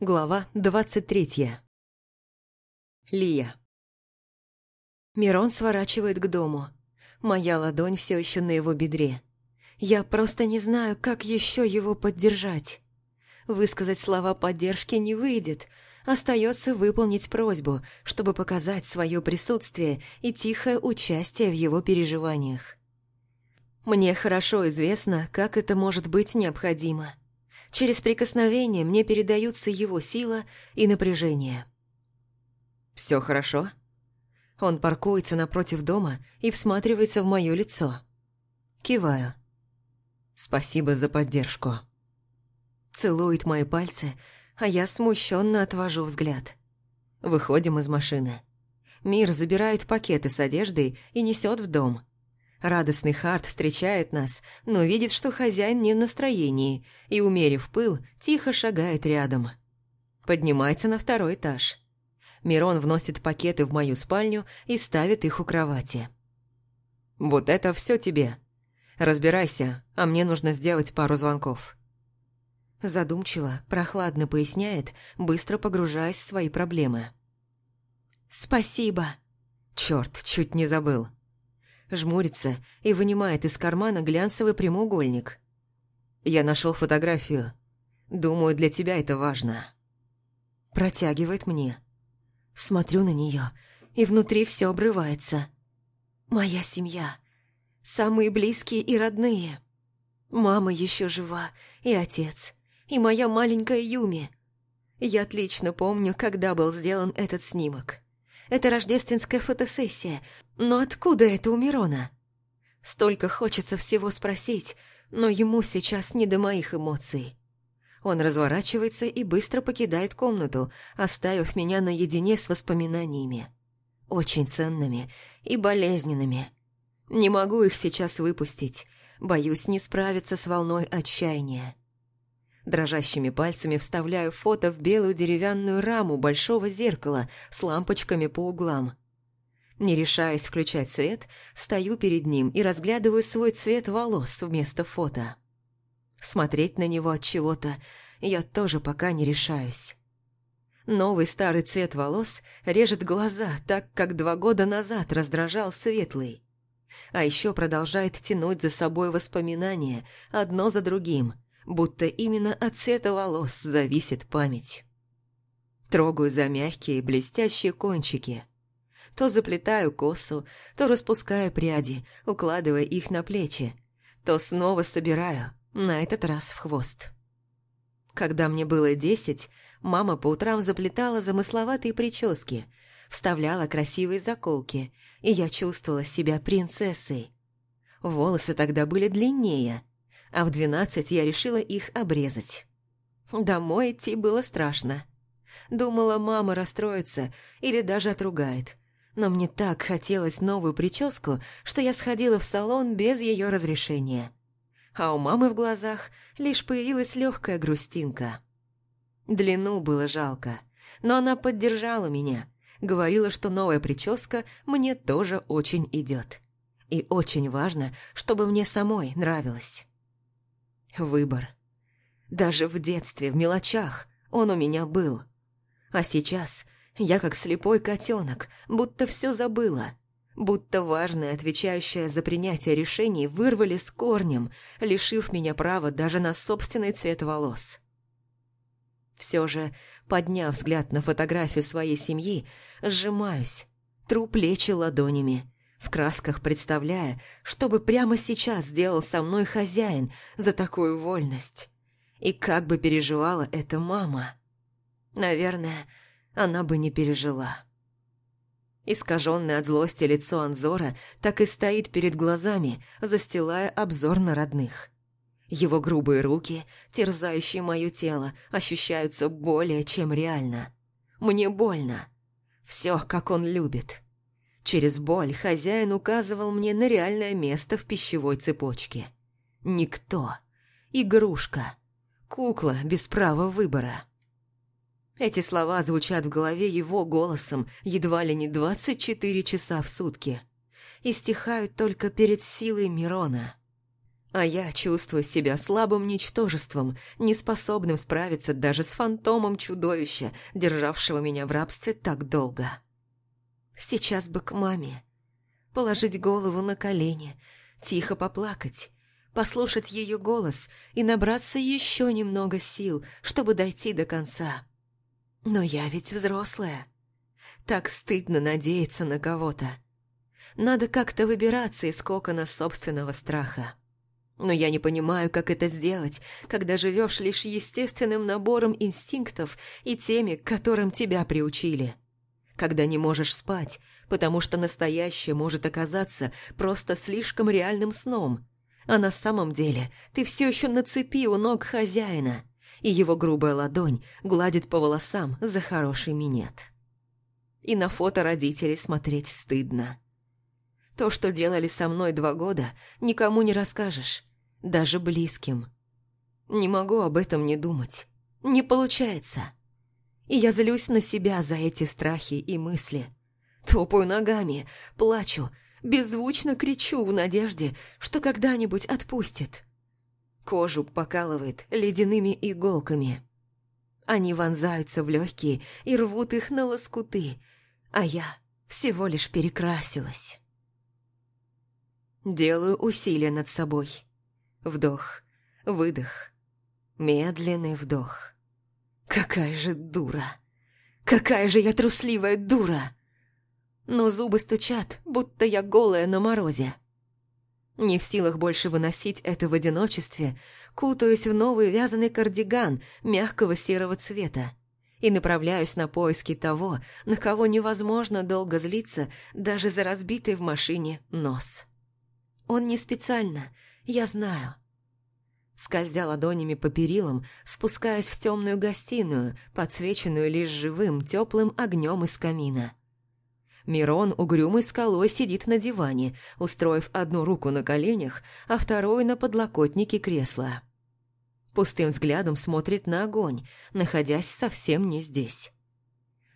Глава двадцать третья. Лия. Мирон сворачивает к дому. Моя ладонь все еще на его бедре. Я просто не знаю, как еще его поддержать. Высказать слова поддержки не выйдет. Остается выполнить просьбу, чтобы показать свое присутствие и тихое участие в его переживаниях. Мне хорошо известно, как это может быть необходимо. Через прикосновение мне передаются его сила и напряжение. «Все хорошо?» Он паркуется напротив дома и всматривается в мое лицо. Киваю. «Спасибо за поддержку». Целует мои пальцы, а я смущенно отвожу взгляд. Выходим из машины. Мир забирает пакеты с одеждой и несет в дом. Радостный Харт встречает нас, но видит, что хозяин не в настроении, и, умерив пыл, тихо шагает рядом. Поднимается на второй этаж. Мирон вносит пакеты в мою спальню и ставит их у кровати. «Вот это все тебе. Разбирайся, а мне нужно сделать пару звонков». Задумчиво, прохладно поясняет, быстро погружаясь в свои проблемы. «Спасибо». Черт, чуть не забыл жмурится и вынимает из кармана глянцевый прямоугольник. «Я нашел фотографию. Думаю, для тебя это важно». Протягивает мне. Смотрю на нее, и внутри все обрывается. «Моя семья. Самые близкие и родные. Мама еще жива, и отец, и моя маленькая Юми. Я отлично помню, когда был сделан этот снимок». Это рождественская фотосессия. Но откуда это у Мирона? Столько хочется всего спросить, но ему сейчас не до моих эмоций. Он разворачивается и быстро покидает комнату, оставив меня наедине с воспоминаниями. Очень ценными и болезненными. Не могу их сейчас выпустить. Боюсь не справиться с волной отчаяния. Дрожащими пальцами вставляю фото в белую деревянную раму большого зеркала с лампочками по углам. Не решаясь включать свет, стою перед ним и разглядываю свой цвет волос вместо фото. Смотреть на него от чего-то я тоже пока не решаюсь. Новый старый цвет волос режет глаза, так как два года назад раздражал светлый. А еще продолжает тянуть за собой воспоминания, одно за другим – будто именно от цвета волос зависит память. Трогаю за мягкие блестящие кончики. То заплетаю косу, то распускаю пряди, укладывая их на плечи, то снова собираю, на этот раз в хвост. Когда мне было десять, мама по утрам заплетала замысловатые прически, вставляла красивые заколки, и я чувствовала себя принцессой. Волосы тогда были длиннее – а в двенадцать я решила их обрезать. Домой идти было страшно. Думала, мама расстроится или даже отругает. Но мне так хотелось новую прическу, что я сходила в салон без ее разрешения. А у мамы в глазах лишь появилась легкая грустинка. Длину было жалко, но она поддержала меня, говорила, что новая прическа мне тоже очень идет. И очень важно, чтобы мне самой нравилось. Выбор. Даже в детстве, в мелочах, он у меня был. А сейчас я как слепой котенок, будто все забыла. Будто важное, отвечающее за принятие решений, вырвали с корнем, лишив меня права даже на собственный цвет волос. Все же, подняв взгляд на фотографию своей семьи, сжимаюсь, тру плечи ладонями – в красках представляя, что бы прямо сейчас сделал со мной хозяин за такую вольность. И как бы переживала эта мама. Наверное, она бы не пережила. Искаженное от злости лицо Анзора так и стоит перед глазами, застилая обзор на родных. Его грубые руки, терзающие мое тело, ощущаются более чем реально. Мне больно. Все, как он любит. Через боль хозяин указывал мне на реальное место в пищевой цепочке. Никто. Игрушка. Кукла без права выбора. Эти слова звучат в голове его голосом едва ли не 24 часа в сутки и стихают только перед силой Мирона. А я чувствую себя слабым ничтожеством, неспособным справиться даже с фантомом чудовища, державшего меня в рабстве так долго. Сейчас бы к маме. Положить голову на колени, тихо поплакать, послушать ее голос и набраться еще немного сил, чтобы дойти до конца. Но я ведь взрослая. Так стыдно надеяться на кого-то. Надо как-то выбираться из кокона собственного страха. Но я не понимаю, как это сделать, когда живешь лишь естественным набором инстинктов и теми, к которым тебя приучили. Когда не можешь спать, потому что настоящее может оказаться просто слишком реальным сном, а на самом деле ты все еще на цепи у ног хозяина, и его грубая ладонь гладит по волосам за хороший минет. И на фото родителей смотреть стыдно. То, что делали со мной два года, никому не расскажешь, даже близким. Не могу об этом не думать. Не получается. И я злюсь на себя за эти страхи и мысли. Топаю ногами, плачу, беззвучно кричу в надежде, что когда-нибудь отпустит. Кожу покалывает ледяными иголками. Они вонзаются в легкие и рвут их на лоскуты, а я всего лишь перекрасилась. Делаю усилия над собой. Вдох, выдох, медленный вдох. Какая же дура! Какая же я трусливая дура! но зубы стучат, будто я голая на морозе. Не в силах больше выносить это в одиночестве, кутаюсь в новый вязаный кардиган мягкого серого цвета и направляюсь на поиски того, на кого невозможно долго злиться даже за разбитый в машине нос. Он не специально, я знаю. Скользя ладонями по перилам, спускаясь в темную гостиную, подсвеченную лишь живым теплым огнем из камина – Мирон угрюмой скалой сидит на диване, устроив одну руку на коленях, а вторую на подлокотнике кресла. Пустым взглядом смотрит на огонь, находясь совсем не здесь.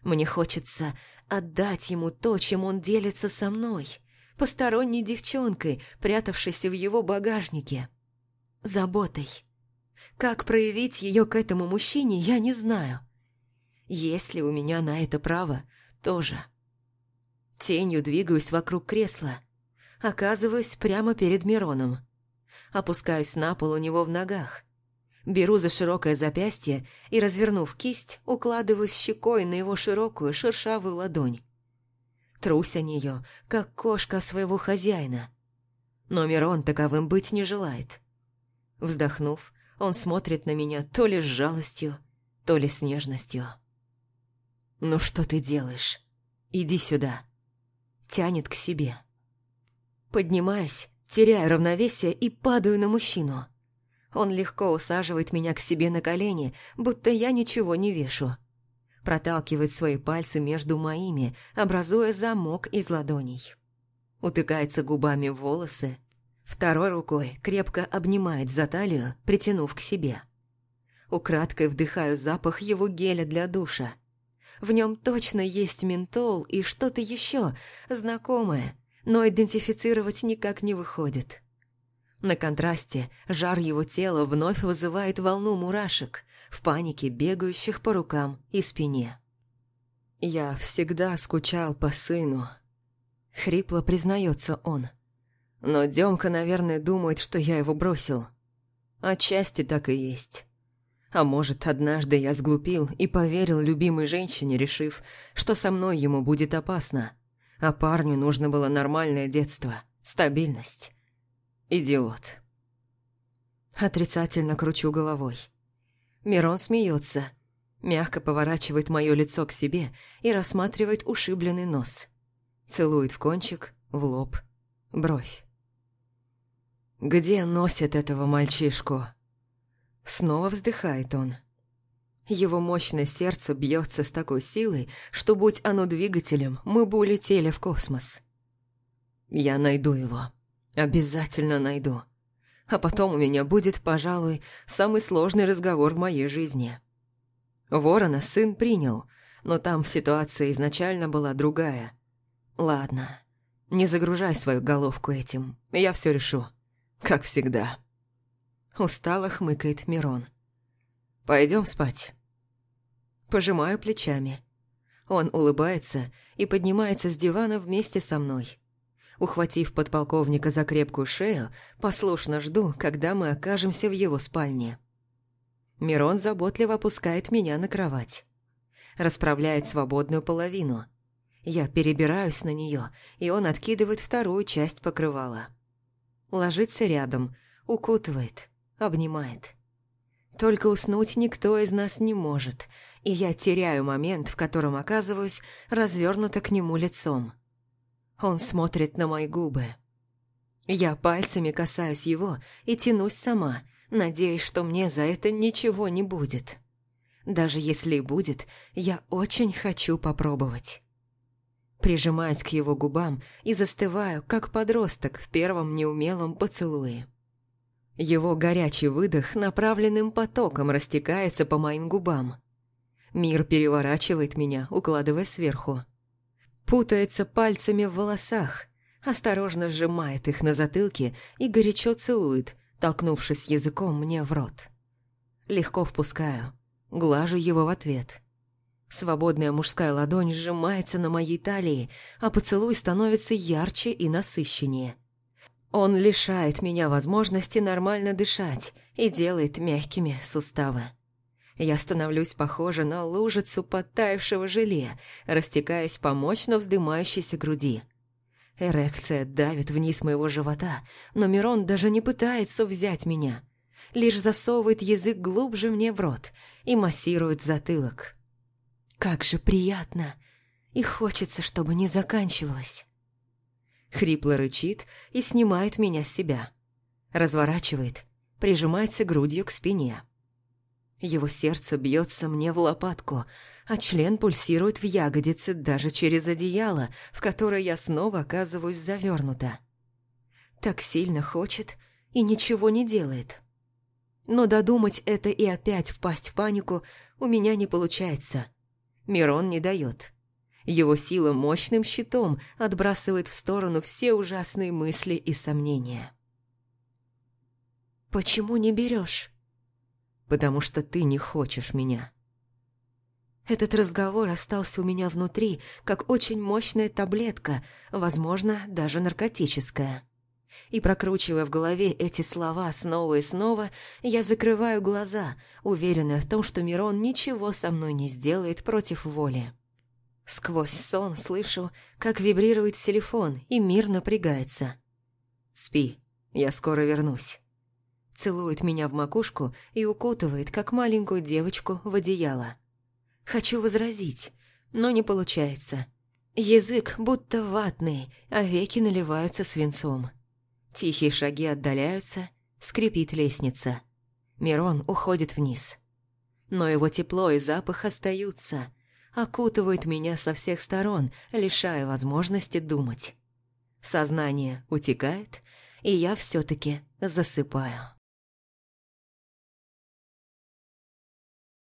Мне хочется отдать ему то, чем он делится со мной, посторонней девчонкой, прятавшейся в его багажнике. Заботой. Как проявить ее к этому мужчине, я не знаю. Есть ли у меня на это право, тоже. Тенью двигаюсь вокруг кресла. Оказываюсь прямо перед Мироном. Опускаюсь на пол у него в ногах. Беру за широкое запястье и, развернув кисть, укладываюсь щекой на его широкую шершавую ладонь. Трусь о нее, как кошка своего хозяина. Но Мирон таковым быть не желает. Вздохнув, он смотрит на меня то ли с жалостью, то ли с нежностью. «Ну что ты делаешь? Иди сюда!» тянет к себе. Поднимаюсь, теряю равновесие и падаю на мужчину. Он легко усаживает меня к себе на колени, будто я ничего не вешу. Проталкивает свои пальцы между моими, образуя замок из ладоней. Утыкается губами в волосы, второй рукой крепко обнимает за талию, притянув к себе. Украдкой вдыхаю запах его геля для душа, в нем точно есть ментол и что-то еще знакомое, но идентифицировать никак не выходит. На контрасте жар его тела вновь вызывает волну мурашек, в панике бегающих по рукам и спине. «Я всегда скучал по сыну», — хрипло признается он. «Но Демка, наверное, думает, что я его бросил. Отчасти так и есть. А может, однажды я сглупил и поверил любимой женщине, решив, что со мной ему будет опасно. А парню нужно было нормальное детство, стабильность. Идиот. Отрицательно кручу головой. Мирон смеется, мягко поворачивает мое лицо к себе и рассматривает ушибленный нос. Целует в кончик, в лоб, бровь. «Где носят этого мальчишку?» Снова вздыхает он. Его мощное сердце бьется с такой силой, что, будь оно двигателем, мы бы улетели в космос. Я найду его. Обязательно найду. А потом у меня будет, пожалуй, самый сложный разговор в моей жизни. Ворона сын принял, но там ситуация изначально была другая. Ладно, не загружай свою головку этим, я все решу, как всегда. Устало хмыкает Мирон. Пойдем спать. Пожимаю плечами. Он улыбается и поднимается с дивана вместе со мной. Ухватив подполковника за крепкую шею, послушно жду, когда мы окажемся в его спальне. Мирон заботливо опускает меня на кровать. Расправляет свободную половину. Я перебираюсь на нее, и он откидывает вторую часть покрывала. Ложится рядом, укутывает, обнимает. Только уснуть никто из нас не может, и я теряю момент, в котором оказываюсь развернута к нему лицом. Он смотрит на мои губы. Я пальцами касаюсь его и тянусь сама, надеясь, что мне за это ничего не будет. Даже если и будет, я очень хочу попробовать. Прижимаюсь к его губам и застываю, как подросток в первом неумелом поцелуе. Его горячий выдох направленным потоком растекается по моим губам. Мир переворачивает меня, укладывая сверху путается пальцами в волосах, осторожно сжимает их на затылке и горячо целует, толкнувшись языком мне в рот. Легко впускаю, глажу его в ответ. Свободная мужская ладонь сжимается на моей талии, а поцелуй становится ярче и насыщеннее. Он лишает меня возможности нормально дышать и делает мягкими суставы. Я становлюсь похожа на лужицу подтаявшего желе, растекаясь по мощно вздымающейся груди. Эрекция давит вниз моего живота, но Мирон даже не пытается взять меня. Лишь засовывает язык глубже мне в рот и массирует затылок. Как же приятно! И хочется, чтобы не заканчивалось. Хрипло рычит и снимает меня с себя. Разворачивает, прижимается грудью к спине. Его сердце бьется мне в лопатку, а член пульсирует в ягодице даже через одеяло, в которое я снова оказываюсь завернута. Так сильно хочет и ничего не делает. Но додумать это и опять впасть в панику у меня не получается. Мирон не дает. Его сила мощным щитом отбрасывает в сторону все ужасные мысли и сомнения. «Почему не берешь? потому что ты не хочешь меня. Этот разговор остался у меня внутри, как очень мощная таблетка, возможно, даже наркотическая. И прокручивая в голове эти слова снова и снова, я закрываю глаза, уверенная в том, что Мирон ничего со мной не сделает против воли. Сквозь сон слышу, как вибрирует телефон, и мир напрягается. «Спи, я скоро вернусь» целует меня в макушку и укутывает, как маленькую девочку, в одеяло. Хочу возразить, но не получается. Язык будто ватный, а веки наливаются свинцом. Тихие шаги отдаляются, скрипит лестница. Мирон уходит вниз. Но его тепло и запах остаются, окутывают меня со всех сторон, лишая возможности думать. Сознание утекает, и я все таки засыпаю.